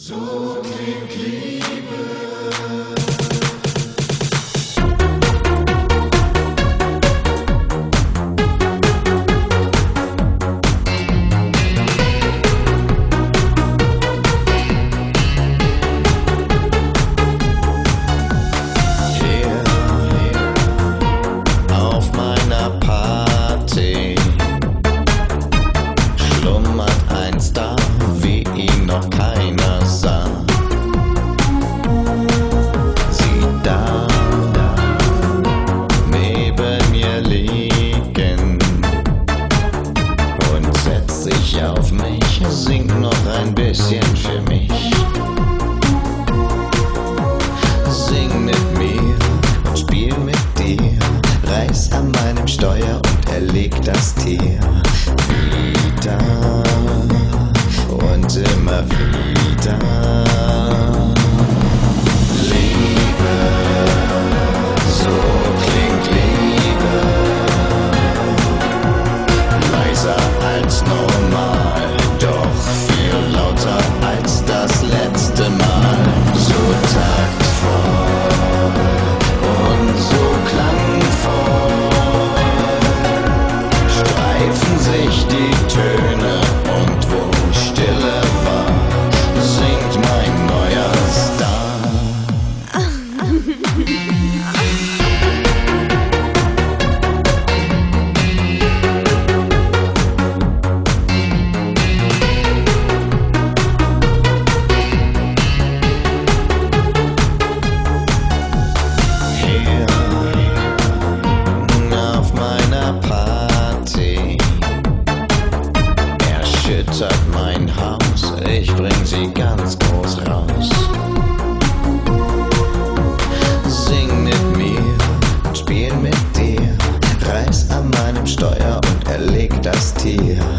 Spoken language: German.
So klingt Liebe. Hier auf sich auf mich, singt noch ein bisschen für mich. Sing mit mir und spiel mit dir. Reiß an meinem Steuer und erleg das Tier. Wieder und immer wieder. zerrt mein Haus, ich bring sie ganz groß raus. Sing mit mir, spiel mit dir, reiß an meinem Steuer und erleg das Tier.